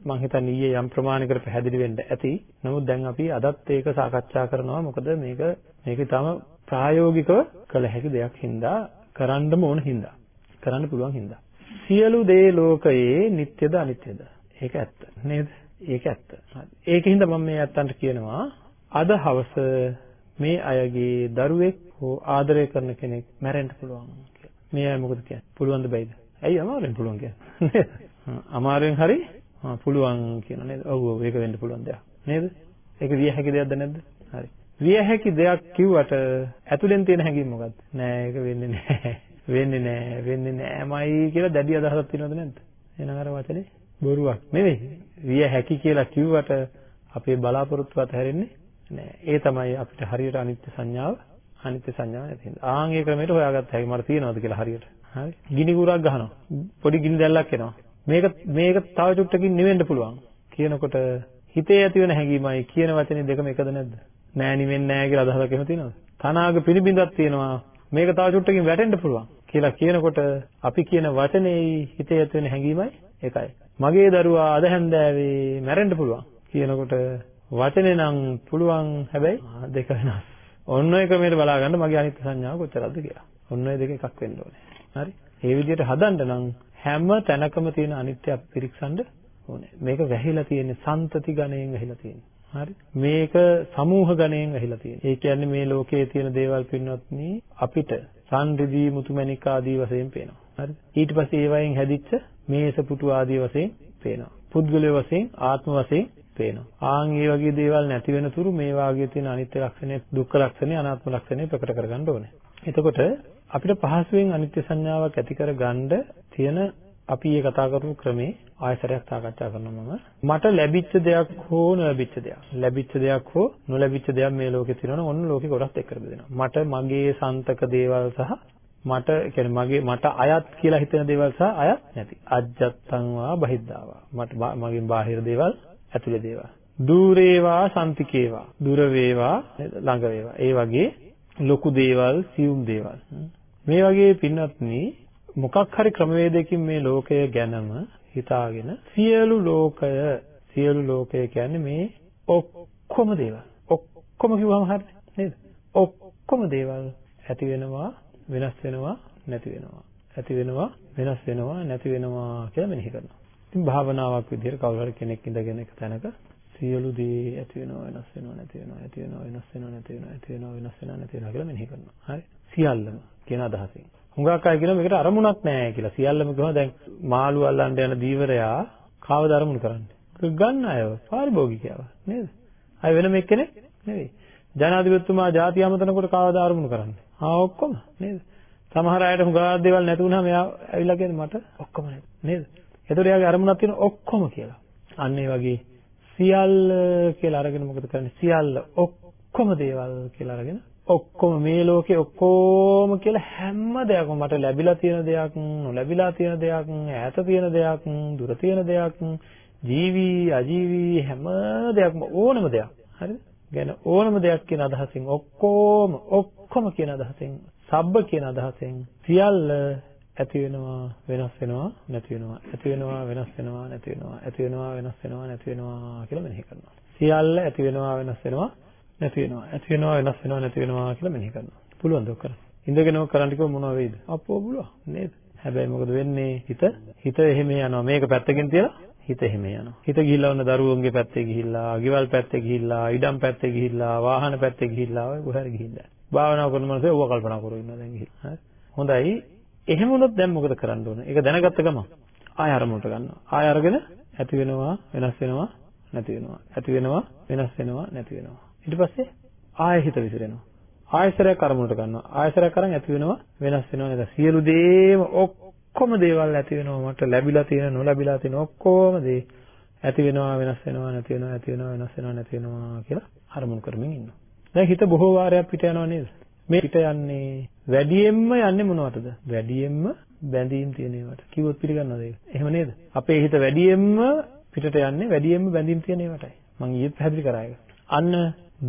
S1: මම හිතන්නේ ඊයේ යම් ප්‍රමාණයකට පැහැදිලි වෙන්න ඇති. නමුත් දැන් අපි අදත් ඒක සාකච්ඡා කරනවා. මොකද මේක මේක තාම ප්‍රායෝගිකව කළ හැකි දෙයක් හින්දා කරන්නම ඕන හින්දා. කරන්න පුළුවන් හින්දා. සියලු දේ ලෝකයේ නিত্যද අනිත්‍යද? ඒක ඇත්ත. නේද? ඒක ඇත්ත. ඒකින්ද මම මේ ඇත්තන්ට කියනවා අද හවස මේ අයගේ දරුවෙක් හෝ ආදරය කරන කෙනෙක් මැරෙන්න පුළුවන් කියලා. මේ අය මොකද කියන්නේ? පුළුවන්ද බැයිද? ඇයි අමාරුවෙන් පුළුවන් කියන්නේ? අමාරුවෙන් හරි පුළුවන් කියන නේද? ඔව් ඔව් ඒක වෙන්න පුළුවන් දෙයක්. නේද? ඒක විය හැකි දෙයක්ද නැද්ද? හරි. විය හැකි දෙයක් කිව්වට ඇතුලෙන් තියෙන හැඟීම මොකද්ද? නෑ ඒක වෙන්නේ නෑ. වෙන්නේ නෑ වෙන්නේ නෑමයි කියලා දැඩි අදහසක් තියෙනවද නැද්ද? එහෙනම් අර වචනේ බොරුවක් නෙවෙයි. විය හැකි කියලා කිව්වට අපේ බලාපොරොත්තු අතහැරෙන්නේ නෑ. ඒ තමයි අපිට හරියට අනිත්‍ය සංඥාව අනිත්‍ය සංඥාව නැති හින්දා. ආන් ඒ ක්‍රමයට හොයාගත්ත හැකි මට තියෙනවද කියලා හරියට. හරි. ගිනි කුරක් ගහනවා. පොඩි ගිනි දැල්ලක් එනවා. මේක මේක තව චුට්ටකින් නිවෙන්න පුළුවන් කියනකොට හිතේ ඇති වෙන හැඟීමයි කියන වචනේ දෙකම එකද නැද්ද? නෑ නිවෙන්නේ නෑ කියලා අදහසක් එහෙම තියෙනවද? තනාග පිනිබිඳක් තියෙනවා. මේක තව චුට්ටකින් වැටෙන්න පුළුවන් කියලා කියනකොට අපි කියන වචනේයි හිතේ ඇති වෙන හැඟීමයි එකයි. මගේ දරුවා අද හැන්දෑවේ මැරෙන්න පුළුවන් කියනකොට වචනේ නම් පුළුවන් හැබැයි දෙක වෙනස්. ඔන්න ඔය ක්‍රමයට බලා ගන්න මගේ අනිත්‍ය සංඥාව කොච්චරද කියලා. ඔන්න ඔය දෙක එකක් වෙන්න ඕනේ. හරි? මේ විදිහට හදන්න නම් හැම තැනකම තියෙන අනිත්‍ය අපි පිරික්සන්න ඕනේ. මේක වැහිලා තියෙන්නේ සන්තති ගණයෙන් වැහිලා තියෙන්නේ. හරි මේක සමූහ ගණයෙන් ඇහිලා තියෙනවා. ඒ කියන්නේ මේ ලෝකයේ තියෙන දේවල් පින්වත්නි අපිට සංරිදී මුතුමැණික ආදී වශයෙන් පේනවා. හරි ඊට පස්සේ ඒ වයින් හැදිච්ච මේස පුටු ආදී වශයෙන් පේනවා. පුද්ගලය වශයෙන් ආත්ම වශයෙන් පේනවා. ආන් මේ වගේ දේවල් නැති වෙන තුරු මේ වාගේ තියෙන අනිත්‍ය ලක්ෂණය, දුක්ඛ ලක්ෂණය, අනාත්ම ලක්ෂණය ප්‍රකට කරගන්න ඕනේ. එතකොට අපිට පහසුවෙන් අනිත්‍ය සංඥාවක් ඇති කරගන්න තියෙන අපි මේ කතා කරපු ක්‍රමේ ආයතරයක් සාකච්ඡා කරනවා මම. මට ලැබිච්ච දෙයක් හෝ නොලැබිච්ච දෙයක්. ලැබිච්ච දෙයක් හෝ නොලැබිච්ච දෙයක් මේ ලෝකේ තියෙනවනේ. ඔන්න ලෝකේ කොටස් එක්ක බෙදෙනවා මට මගේ සන්තක දේවල් සහ මට කියන්නේ මගේ මට අයත් කියලා හිතෙන දේවල් සහ අයත් නැති. අජ්ජත්තං වා බහිද්ධාවා. මට මගෙන් බාහිර දේවල් ඇතුලේ දේවල්. දූරේවා සම්තිකේවා දුර වේවා ළඟ වේවා. ඒ වගේ ලොකු දේවල් සියුම් දේවල්. මේ වගේ පින්වත්නි මොකක් හරි ක්‍රමවේදයකින් මේ ලෝකය ගැනම හිතාගෙන සියලු ලෝකය සියලු ලෝකය කියන්නේ මේ ඔක්කොම දේවල්. ඔක්කොම කිව්වම හරිද නේද? ඔක්කොම දේවල් ඇති වෙනවා වෙනස් වෙනවා නැති වෙනවා. ඇති වෙනවා වෙනස් වෙනවා නැති වෙනවා කියලා මෙනෙහි කරනවා. ඉතින් භාවනාවක් විදිහට කවුරු හරි කෙනෙක් ඉඳගෙන එක තැනක සියලු දේ ඇති වෙනවා වෙනස් වෙනවා නැති වෙනවා ඇති වෙනවා වෙනස් වෙනවා නැති වෙනවා ඇති වෙනවා වෙනස් වෙනවා නැති වෙනවා කියලා මෙනෙහි කරනවා හරි සියල්ලම කියන අදහසින් හුඟක් අය කියනවා මේකට අරමුණක් නැහැ කියලා. සියල්ලම කියනවා දැන් මාළු අල්ලන්න යන දීවරයා කාවද අරමුණු කරන්නේ? ගන්න අයව පාරිභෝගිකයව නේද? අය වෙනම එක්කෙනෙක් නෙවෙයි. ජනාධිපතිතුමා ජාතිය අමතනකොට කාවද අරමුණු කරන්නේ? ආ ඔක්කොම නේද? සමහර අයට හුඟක් දේවල් නැති වුණාම එයා ඇවිල්ලා කියන්නේ මට ඔක්කොම නේද? ඒතකොට එයාගේ අරමුණක් තියෙන ඔක්කොම කියලා. අන්න ඒ වගේ සියල්ල කියලා අරගෙන මොකද කරන්නේ? සියල්ල ඔක්කොම දේවල් කියලා අරගෙන ඔක්කොම මේ ලෝකේ ඔක්කොම කියලා හැම දෙයක්ම මට ලැබිලා තියෙන දෙයක් නොලැබිලා තියෙන දෙයක් ඈත තියෙන දෙයක් දුර තියෙන දෙයක් ජීවි අජීවි හැම දෙයක්ම ඕනම දෙයක් හරිද ගැන ඕනම දෙයක් කියන අදහසින් ඔක්කොම ඔක්කොම කියන අදහසින් සබ්බ කියන අදහසෙන් සියල්ල ඇති වෙනවා වෙනස් වෙනවා නැති වෙනවා ඇති වෙනවා වෙනස් වෙනවා නැති වෙනවා ඇති වෙනවා වෙනස් වෙනවා නැති වෙනවා කියලා මෙනෙහි කරනවා සියල්ල ඇති වෙනවා වෙනස් වෙනවා නැති වෙනවා. ඇති වෙනවා වෙනස් වෙනවා නැති වෙනවා කියලා මෙනෙහි කරනවා. පුළුවන්ද ඔක් කරන්න? ඉඳගෙනම කරන්න කිව්ව මොනව වෙයිද? අපෝ පුළුවන් නේද? හැබැයි මොකද වෙන්නේ? හිත හිත එහෙම යනවා. මේක පැත්තකින් තියලා හිත එහෙම යනවා. හිත ගිහිල්ලා ඔන්න දරුවන්ගේ පැත්තේ ගිහිල්ලා, ගෙවල් පැත්තේ ගිහිල්ලා, ඉඩම් පැත්තේ ගිහිල්ලා, වාහන පැත්තේ ගිහිල්ලා ඔය කොහරි ගිහිල්ලා. භාවනා කරන මනසේ ඕවා කල්පනා කරගෙන ඉන්නවා දැන් ගිහිල්ලා. හොඳයි. එහෙම වුණොත් දැන් මොකද කරන්න ඕන? ඒක දැනගත්ත ගමන් ආය අරමුණට ගන්නවා. ආය අරගෙන ඇති වෙනවා, වෙනස් වෙනවා, නැති වෙනවා. ඇති වෙනවා, වෙනස් වෙනවා, නැති වෙනවා. ඊට පස්සේ ආයෙ හිත විසිරෙනවා. ආයසරයක් අරමුණට ගන්නවා. ආයසරයක් අරන් ඇති වෙනවා වෙනස් වෙනවා නේද? සියලු දේම ඔක්කොම දේවල් ඇති වෙනවා මට ලැබිලා තියෙන නොලැබිලා තියෙන ඔක්කොම දේ ඇති වෙනවා වෙනස් වෙනවා නැති වෙනවා ඇති වෙනවා වෙනස් වෙනවා නැති වෙනවා කියලා අරමුණු කරමින් ඉන්නවා. දැන් හිත බොහෝ වාරයක් පිට යනවා නේද? මේ පිට යන්නේ වැඩියෙන්ම යන්නේ මොනවටද? වැඩියෙන්ම බැඳීම් තියෙන ඒවාට. කිව්වොත් පිළිගන්නවද ඒක? එහෙම නේද? අපේ හිත වැඩියෙන්ම පිටට යන්නේ වැඩියෙන්ම බැඳීම් තියෙන ඒවාටයි. මම ඊයේ පැහැදිලි කරා ඒක. අන්න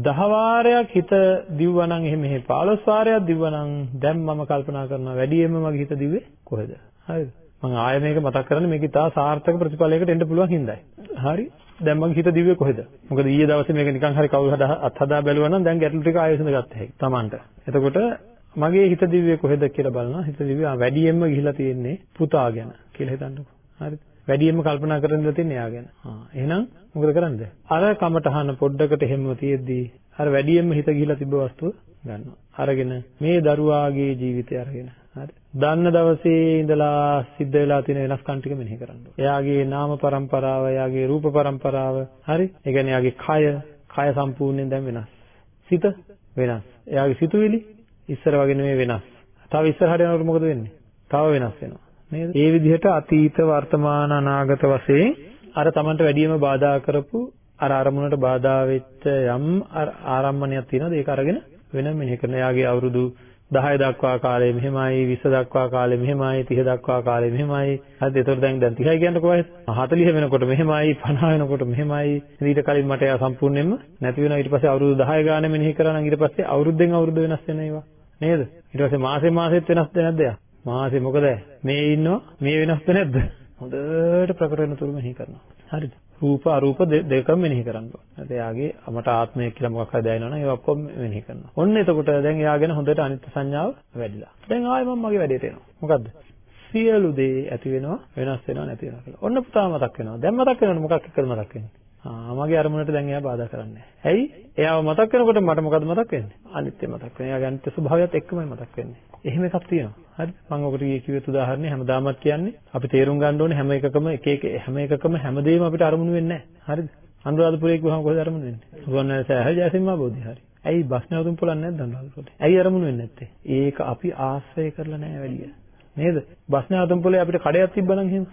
S1: 10 වාරයක් හිත දිව්වනම් එහෙම මෙහෙ 15 වාරයක් දිව්වනම් දැන් මම කල්පනා කරනවා වැඩියෙන්ම මගේ හිත දිව්වේ කොහෙද? හරිද? මම ආයෙ මේක මතක් කරන්නේ මේක ඉතා සාර්ථක ප්‍රතිඵලයකට එන්න පුළුවන් හින්දායි. හරි? දැන් මගේ හිත දිව්වේ කොහෙද? මොකද ඊයේ දවසේ මේක නිකන් හරි කවුරු හදා අත්හදා බැලුවා නම් දැන් ගැටලු ටික ආයෙ විසඳ ගත්ත හැකි. Tamanට. එතකොට මගේ හිත දිව්වේ කොහෙද කියලා බලනවා. හිත දිව්වේ වැඩියෙන්ම ගිහිලා තියෙන්නේ පුතා ගැන කියලා හිතන්නකෝ. හරිද? වැඩියෙන්ම කල්පනා කරන්න තියෙන්නේ එයා ගැන. ආ එහෙනම් මොකද කරන්නේ? අර කමටහන පොඩ්ඩකට හැමම තියෙද්දී අර වැඩියෙන්ම හිත ගිහිලා තිබ්බ වස්තුව ගන්නවා. අරගෙන මේ දරුවාගේ ජීවිතය අරගෙන හරි. දන්න දවසේ ඉඳලා සිද්ධ වෙලා තියෙන වෙනස්කම් ටික මෙනෙහි කරන්න ඕනේ. එයාගේ නාම પરම්පරාව, එයාගේ රූප પરම්පරාව, හරි? ඒ කියන්නේ එයාගේ කය, කය සම්පූර්ණයෙන් දැන් වෙනස්. සිත වෙනස්. එයාගේ සිතුවිලි ඉස්සර වගේ නෙමෙයි වෙනස්. තව ඉස්සරහට යනකොට මොකද වෙන්නේ? තව වෙනස් වෙනවා. නේද? ඒ විදිහට අතීත, වර්තමාන, අනාගත වශයෙන් අර Tamanට වැඩියම බාධා කරපු අර අරමුණට බාධා වෙච්ච යම් ආරම්මණයක් තියෙනවාද ඒක අරගෙන වෙන මෙනෙහි කරන. එයාගේ අවුරුදු 10 දක්වා කාලය මෙහෙමයි 20 දක්වා කාලය මෙහෙමයි 30 දක්වා කාලය මෙහෙමයි. හරිද ඒතකොට දැන් දැන් 30යි කියන්නකො වයස. 40 වෙනකොට මෙහෙමයි 50 වෙනකොට මෙහෙමයි. ඊට කලින් මට එයා සම්පූර්ණයෙන්ම නැති වෙනවා. ඊට පස්සේ අවුරුදු 10 ගානේ මෙනෙහි කරා නම් ඊට පස්සේ අවුරුද්දෙන් අවුරුද්ද වෙනස් වෙන ඒවා. නේද? ඊට පස්සේ මාසෙන් මාසෙත් වෙනස්ද නැද්ද යා මාසෙ මොකද? මේ ඉන්නවා මේ වෙනස්ද නැද්ද? හොඳට ප්‍රකට වෙන තුරු මෙනෙහි කරනවා. හරිද? රූප අරූප දෙකම මෙනෙහි කරන්න ඕනේ. එයාගේ අමට ආත්මය කියලා මොකක් හරි දැනෙනවා නම් ඒක ඔක්කොම මෙනෙහි කරනවා. ඔන්න එතකොට දැන් එයාගෙන හොඳට අනිත්‍ය සංඥාව වැඩිලා. දැන් ආයෙ මම මගේ වැඩේට එනවා. මොකද්ද? සියලු දේ ඇති වෙනවා වෙනස් වෙනවා නැති වෙනවා කියලා. ඔන්න පුතා මතක් වෙනවා. දැන් මතක් වෙනවනේ මොකක් එක්කද මතක් වෙන්නේ? ආ මගේ අරමුණට දැන් එයා බාධා කරන්නේ ඇයි? එයාව මතක් වෙනකොට මට මොකද මතක් වෙන්නේ? අනිත්‍ය මතක් වෙනවා. එයාගේ අනිත්‍ය ස්වභාවයත් එක්කමයි මතක් වෙන්නේ. එහෙම එකක් තියෙනවා. හරිද? මම ඔකට ඊයේ කිව්වෙත් උදාහරණේ හැමදාමත් කියන්නේ අපි තේරුම් ගන්න ඕනේ හැම එකකම එක එක හැම එකකම හැමදේම අපිට අරමුණු වෙන්නේ නැහැ. හරිද? අනුරාධපුරයේ ගිහම කොහෙද අරමුණු වෙන්නේ? රුවන්වැලිසෑය හැය ජයසිම්මා බෝධි හරි. ඇයි බස් නැවතුම් පොලක් නැද්ද අනුරාධපුරේ? ඇයි අරමුණු වෙන්නේ නැත්තේ? ඒක අපි ආශ්‍රය කරලා නැහැ වැඩිය. නේද? බස් නැවතුම් පොලේ අපිට කඩයක් තිබ්බනම් එහෙම.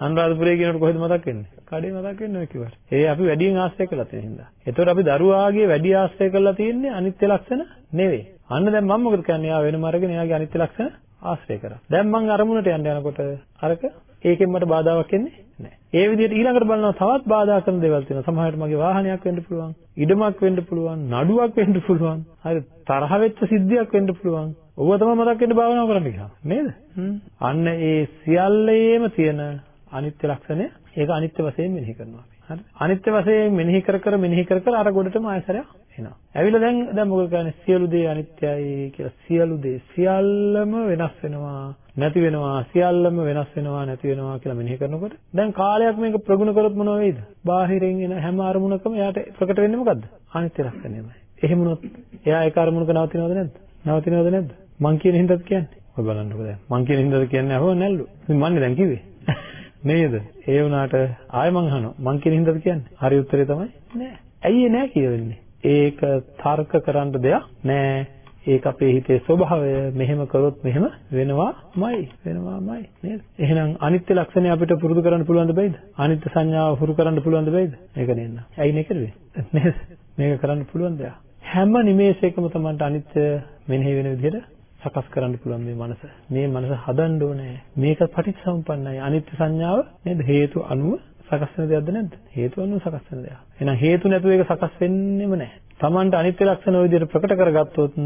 S1: අනුරාධපුරයේ කියනකොට කොහෙද මතක් වෙන්නේ? කඩේ මතක් වෙන්නේ ඔය කිව්වට. ඒ අපි වැඩියෙන් ආශ්‍රය කරලා තියෙන හින්දා. ඒතකොට අපි දරුවාගේ වැඩි ආශ්‍රය කරලා තියෙන්නේ අනිත්‍ය ලක්ෂණ නෙවෙයි. අන්න දැන් මම මොකද කියන්නේ? යා වෙනම අරගෙන එයාගේ අනිත්‍ය ලක්ෂණ ආශ්‍රය කරා. දැන් මං අරමුණට යන්න යනකොට අරක ඒකෙන් මට බාධාවක් එන්නේ නැහැ. ඒ විදිහට ඊළඟට බලනවා තවත් බාධා කරන දේවල් තියෙනවා. සමහරවිට මගේ වාහනයක් වෙන්න පුළුවන්, ඉඩමක් වෙන්න පුළුවන්, නඩුවක් වෙන්න පුළුවන්. හරි තරහ වෙච්ච සිද්ධියක් වෙන්න පුළුවන්. ඔව තමයි මතක් වෙන්න භාවනාව කරන්න ගියාම. නේද? අන්න ඒ සියල්ලේම තියෙන අනිත්‍ය ලක්ෂණය ඒක අනිත්‍ය වශයෙන් මෙනෙහි කරනවා අපි. හරි. අනිත්‍ය වශයෙන් මෙනෙහි කර කර මෙනෙහි කර කර අර ගොඩටම ආයසරයක් එනවා. ඇවිල්ලා දැන් දැන් මොකද කියන්නේ සියලු දේ අනිත්‍යයි කියලා සියලු දේ සියල්ලම වෙනස් වෙනවා නැති වෙනවා සියල්ලම වෙනස් වෙනවා නැති වෙනවා කියලා මෙනෙහි කරනකොට දැන් කාලයක් මේක ප්‍රගුණ කරොත් මොනව වෙයිද? බාහිරින් එන හැම අරමුණකම එයාට ප්‍රකට වෙන්නේ මොකද්ද? අනිත්‍ය ලක්ෂණයමයි. එහෙම වුණොත් එයා ඒක අරමුණක නවතිනවද නැද්ද? නවතිනවද නැද්ද? මං කියන හින්දාද කියන්නේ? ඔය බලන්නකෝ දැන්. මං කියන හින්දාද කියන්නේ අහුව නැල්ලු. ඉතින් මන්නේ දැන් කිව්වේ. නේද? ඒ වුණාට ආයෙ මං අහනවා. මං කියන හින්දාද කියන්නේ? හරි උත්තරේ තමයි නෑ. ඇයි ඒ නෑ කියවෙන්නේ? ඒක තර්ක කරන්න දෙයක් නෑ. ඒක අපේ හිතේ ස්වභාවය මෙහෙම කරොත් මෙහෙම වෙනවාමයි වෙනවාමයි නේද එහෙනම් අනිත්‍ය ලක්ෂණය අපිට පුරුදු කරන්න පුළුවන්ද බෑද අනිත්‍ය සංඥාව හුරු කරන්න පුළුවන්ද බෑද මේක නෙන්න ඇයි නේ කරුවේ නේද මේක කරන්න පුළුවන් දෙයක් හැම නිමේෂයකම තමන්ට අනිත්‍ය මෙනෙහි වෙන විදිහට සකස් කරන්න පුළුවන් මේ මනස. මේ මනස හදන්න ඕනේ. මේක පටිච්චසමුප්පන්නයි. අනිත්‍ය සංඥාව නේද? හේතු අනුව සකස් වෙන දෙයක්ද නැද්ද? හේතු අනුව සකස් වෙන දෙයක්. එහෙනම් හේතු නැතුව ඒක සකස් වෙන්නෙම නැහැ. Tamanට අනිත්‍ය ලක්ෂණ ওই විදිහට ප්‍රකට කරගත්තොත්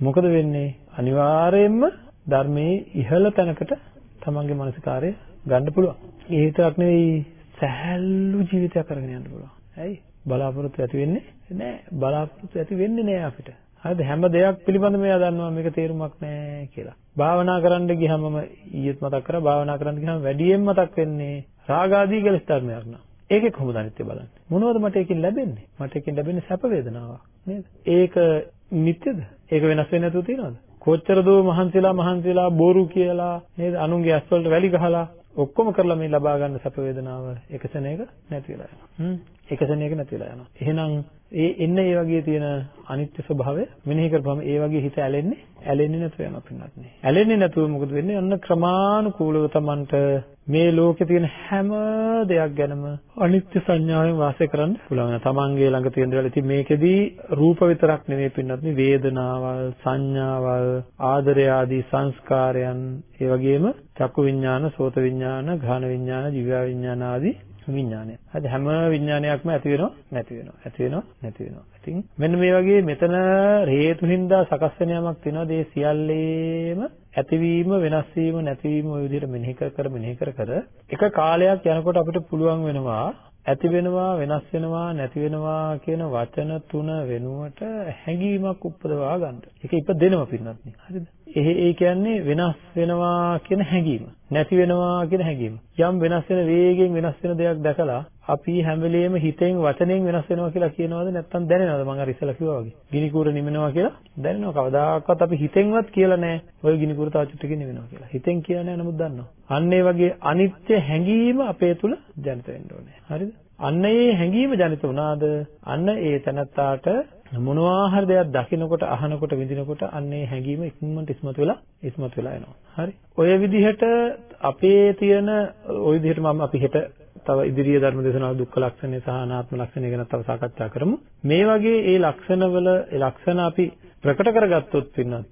S1: මොකද වෙන්නේ? අනිවාර්යයෙන්ම ධර්මයේ ඉහළ තැනකට Tamanගේ මානසිකාරය ගන්න පුළුවන්. ඒ විතරක් නෙවෙයි සැහැල්ලු ජීවිතයක් කරගෙන යන්න පුළුවන්. ඇයි? බලාපොරොත්තු ඇති වෙන්නේ නැහැ. බලාපොරොත්තු ඇති වෙන්නේ නැහැ අපිට. හරිද හැම දෙයක් පිළිබඳව මෙයා දන්නවා මේක තේරුමක් නැහැ කියලා. භාවනා කරන්න ගියම මම ඊයේත් මතක් කරා භාවනා කරන්න ගියම වැඩියෙන් මතක් වෙන්නේ රාගාදී කෙලස් ධර්මයක් නා. ඒකේ කොහොමද අනිත්‍ය බලන්නේ? මොනවද මට ඒකෙන් ලැබෙන්නේ? මට ඒකෙන් ලැබෙන්නේ සැප වේදනාවක් නේද? ඒක නිට්ටයද? ඒක වෙනස් වෙන්නේ නැතුව තියනවද? කොච්චර දෝ මහන්සිලා මහන්සිලා බොරු කියලා නේද? අනුන්ගේ ඇස් වලට වැලි ගහලා ඔක්කොම කරලා මේ ලබා ගන්න සැප වේදනාව එක සෙනෙක නැති වෙලා යනවා. හ්ම් එක සෙනෙක නැති වෙලා යනවා. එහෙනම් ඒ එන්න ඒ වගේ තියෙන අනිත්‍ය ස්වභාවය මෙනෙහි කරපුවම ඒ වගේ හිත ඇලෙන්නේ ඇලෙන්නේ නැතුව යනවා පින්නත් නේ. ඇලෙන්නේ නැතුව මොකද වෙන්නේ? අන්න ක්‍රමානුකූලව Tamanට මේ ලෝකේ තියෙන හැම දෙයක් ගැනම අනිත්‍ය සංඥාවෙන් වාසය කරන්න පුළුවන්. තමන්ගේ ළඟ තියෙන දේවල් ඉතින් මේකෙදී රූප විතරක් නෙමෙයි පින්නත් නේ වේදනාවල්, සංඥාවල්, ආදරය ආදී සංස්කාරයන්, ඒ වගේම චක්කු විඤ්ඤාණ, සෝත විඤ්ඤාණ, ඝාන විඤ්ඤාණ, ජීව විඤ්ඤාණ ආදී විඥානය. හරි හැම විඥානයක්ම ඇති වෙනවා නැති වෙනවා. ඇති වෙනවා නැති වෙනවා. ඉතින් මෙන්න මේ වගේ මෙතන හේතු හින්දා සකස් වෙන යමක් තියෙනවා. ඒ සියල්ලේම ඇතිවීම වෙනස් වීම නැතිවීම ওই විදිහට මෙනෙහි කර කර මෙනෙහි කර කර එක කාලයක් යනකොට අපිට පුළුවන් වෙනවා ඇති වෙනවා වෙනස් වෙනවා නැති වෙනවා කියන වචන තුන වෙනුවට හැඟීමක් උපදවා ගන්න. ඒක ඉපදෙනවා පින්නත් නේ. හරිද? ඒ ඒ කියන්නේ වෙනස් වෙනවා කියන හැඟීම. නැති වෙනවා කියන හැඟීම. යම් වෙනස් වෙන වේගයෙන් වෙනස් වෙන දෙයක් දැකලා අපි හැම වෙලෙම හිතෙන් වචනෙන් වෙනස් වෙනවා කියලා කියනවද නැත්නම් දැනෙනවද මම අර ඉස්සෙල්ලා කිව්වා වගේ. ගිනි කූර නිමනවා කියලා දැනෙනවා. කවදාකවත් අපි හිතෙන්වත් කියලා නැහැ. ඔය ගිනි කූර තව චුට්ටකින් නිමනවා කියලා. හිතෙන් කියලා නැහැ නමුත් දන්නවා. අන්න ඒ වගේ අනිත්‍ය හැඟීම අපේ තුල ජනිත වෙන්න ඕනේ. හරිද? අන්න ඒ හැඟීම ජනිත වුණාද අන්න ඒ තනත්තාට මොනවා හරි දෙයක් දකිනකොට අහනකොට විඳිනකොට අන්නේ හැඟීම ඉක්මනට ඉස්මතු වෙලා ඉස්මතු වෙලා එනවා. හරි. ඔය විදිහට අපේ තියෙන ওই විදිහට මම අපි හෙට තව ඉදිරියේ ධර්ම දේශනාව දුක්ඛ ලක්ෂණය සහ අනාත්ම ලක්ෂණය ගැන තව සාකච්ඡා කරමු. මේ වගේ ඒ ලක්ෂණවල ඒ ලක්ෂණ අපි ප්‍රකට කරගත්තොත් පින්නත්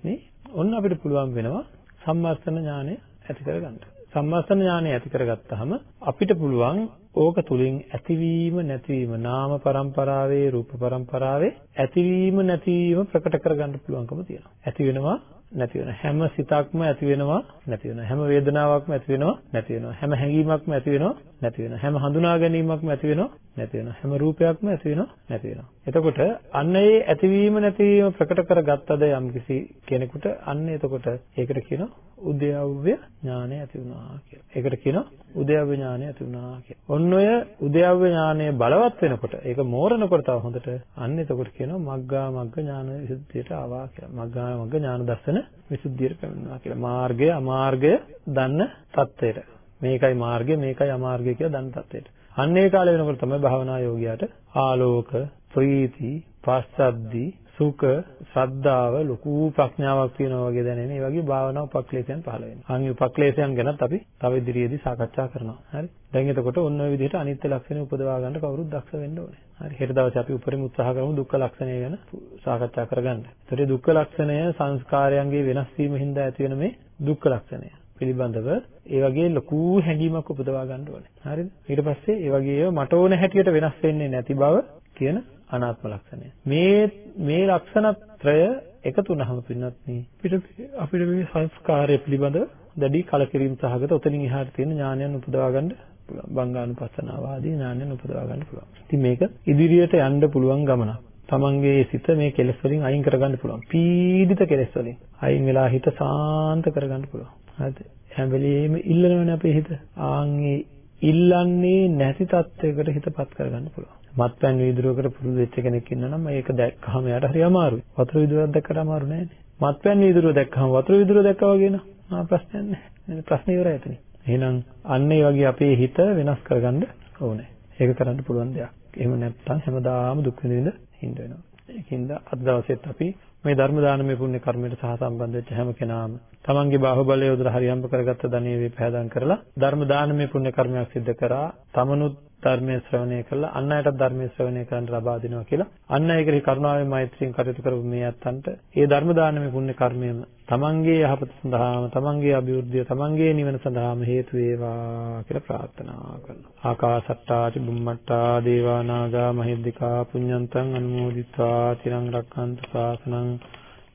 S1: ඔන්න අපිට පුළුවන් වෙනවා සම්මර්ථන ඥානය ඇති කරගන්න. සම්මර්ථන ඥානය ඇති කරගත්තාම අපිට පුළුවන් ඕක තුලින් ඇතිවීම නැතිවීම නාම પરම්පරාවේ රූප પરම්පරාවේ ඇතිවීම නැතිවීම ප්‍රකට කරගන්න පුළුවන්කම තියෙනවා. ඇති වෙනවා නැති වෙනවා. හැම සිතක්ම ඇති වෙනවා නැති වෙනවා. හැම වේදනාවක්ම ඇති වෙනවා නැති වෙනවා. හැම හැඟීමක්ම ඇති වෙනවා නැති වෙනවා. හැම හඳුනා ගැනීමක්ම ඇති වෙනවා නැති වෙනවා. හැම රූපයක්ම ඇති වෙනවා නැති වෙනවා. එතකොට අන්න ඒ ඇතිවීම නැතිවීම ප්‍රකට කරගත්තද යම්කිසි කෙනෙකුට අන්න එතකොට ඒකට කියනවා උද්‍යව්‍ය ඥානය ඇති වුණා කියලා. ඒකට කියනවා උද්‍යව්‍ය ඥානය ඇති වුණා කියලා. ඔන්න ඔය උද්‍යව්‍ය ඥානය බලවත් වෙනකොට ඒක මෝරනකොට තව හොඳට අන්න එතකොට කියනවා මග්ගා මග්ග ඥාන විසුද්ධියට ආවා කියලා. මග්ගා මග්ග ඥාන දර්ශන විසුද්ධියට පැමිණෙනවා කියලා. මාර්ගය අමාර්ගය දන්න தත්ත්වයට. මේකයි මාර්ගය මේකයි අමාර්ගය කියලා දන්න தත්ත්වයට. අන්න ඒ කාලේ වෙනකොට තමයි භාවනා යෝගියාට ආලෝක, ප්‍රීති, පස්සද්දි, සුඛ, ශ්‍රද්ධාව ලොකු ප්‍රඥාවක් තියෙනවා වගේ දැනෙන. ඒ වගේ භාවනා උපක්ලේශයන් පහළ වෙනවා. අනිත් උපක්ලේශයන් ගැනත් අපි තව ඉදිරියේදී සාකච්ඡා කරනවා. හරි. දැන් එතකොට ඔන්න ඔය විදිහට අනිත්‍ය ලක්ෂණ උපදවා ගන්න කවුරුත් දක්ෂ වෙන්න ඕනේ. හරි. හෙට දවසේ අපි උපරිම උත්සාහ කරමු දුක්ඛ ලක්ෂණය ගැන සාකච්ඡා කරගන්න. ඒතර දුක්ඛ ලක්ෂණය සංස්කාරයන්ගේ වෙනස් වීම හින්දා ඇති වෙන මේ දුක්ඛ ලක්ෂණය. පිළිබඳව ඒ වගේ ලොකු හැඟීමක් උපදවා ගන්න ඕනේ. හරිද? ඊට පස්සේ ඒ වගේ මට ඕන හැටියට වෙනස් වෙන්නේ නැති බව කියන අනාත්ම ලක්ෂණය. මේ මේ ලක්ෂණත්‍රය එකතු වුණාම පින්නත් නේ අපිට අපිට මේ සංස්කාරය පිළිබඳ දැඩි කලකිරීම සහගත උතනින් එහාට තියෙන ඥානයන් උපදවා ගන්න පුළුවන්. බංගානුපස්සනාව ආදී ඥානයන් උපදවා ගන්න පුළුවන්. ඉතින් මේක ඉදිරියට යන්න පුළුවන් ගමනක්. තමන්ගේ සිත මේ කෙලෙස් වලින් අයින් කරගන්න පුළුවන්. පීඩිත කෙලෙස් වලින් අයින් වෙලා හිත සාන්ත කරගන්න පුළුවන්. හරිද? හැම වෙලෙම ඉල්ලනවනේ අපේ හිත. ආන්ගේ ඉල්ලන්නේ නැති තත්වයකට හිතපත් කරගන්න පුළුවන්. මත්පැන් වීදුරුවකට පුරුදු වෙච්ච කෙනෙක් ඉන්නනම් මේක දැක්කහම එයාට හරි අමාරුයි. වතුර වීදුරුවක් දැක්කට අමාරු නෑනේ. මත්පැන් වීදුරුව දැක්කහම වතුර වීදුරුව දැක්කා වගේ නා. ආ ප්‍රශ්නයක් නෑ. ප්‍රශ්නේ ඉවරයි එතනින්. එහෙනම් අන්න ඒ වගේ අපේ හිත වෙනස් කරගන්න ඕනේ. ඒක කරන්න පුළුවන් දෙයක්. එහෙම නැත්නම් හැමදාම දුක් විඳින්න හින්ද වෙනවා. ඒකින්ද අද දවසෙත් අපි මේ ධර්ම දානමය පුණ්‍ය කර්මයට සහ සම්බන්ධ වෙච්ච හැම කෙනාම තමන්ගේ බාහුවලය යොදලා හරියම්ප කරගත්ත ධනෙ වේ පහදම් කරලා ධර්ම දානමය පුණ්‍ය කර්මයක් සිද්ධ කරා. තමනුත් ධර්මයේ ශ්‍රවණය කළා. අන් අයටත් ධර්මයේ ශ්‍රවණය කරන්න ලබා දෙනවා කියලා. අන්න ඒකේ කරුණාවෙන් මෛත්‍රියෙන් කටයුතු කරපු මේ අත්තන්ට ඒ ධර්ම දානමය පුණ්‍ය කර්මයම තමන්ගේ යහපත සඳහාම තමන්ගේ අභිවෘද්ධිය තමන්ගේ නිවන සඳහාම හේතු වේවා කියලා ප්‍රාර්ථනා කරනවා. ආකාසට්ටා චුම්මට්ටා දේවා නාග මහිද්దికා පුඤ්ඤන්තං අනුමෝදිත්වා. තිරං රක්ඛන්තු ශාසනං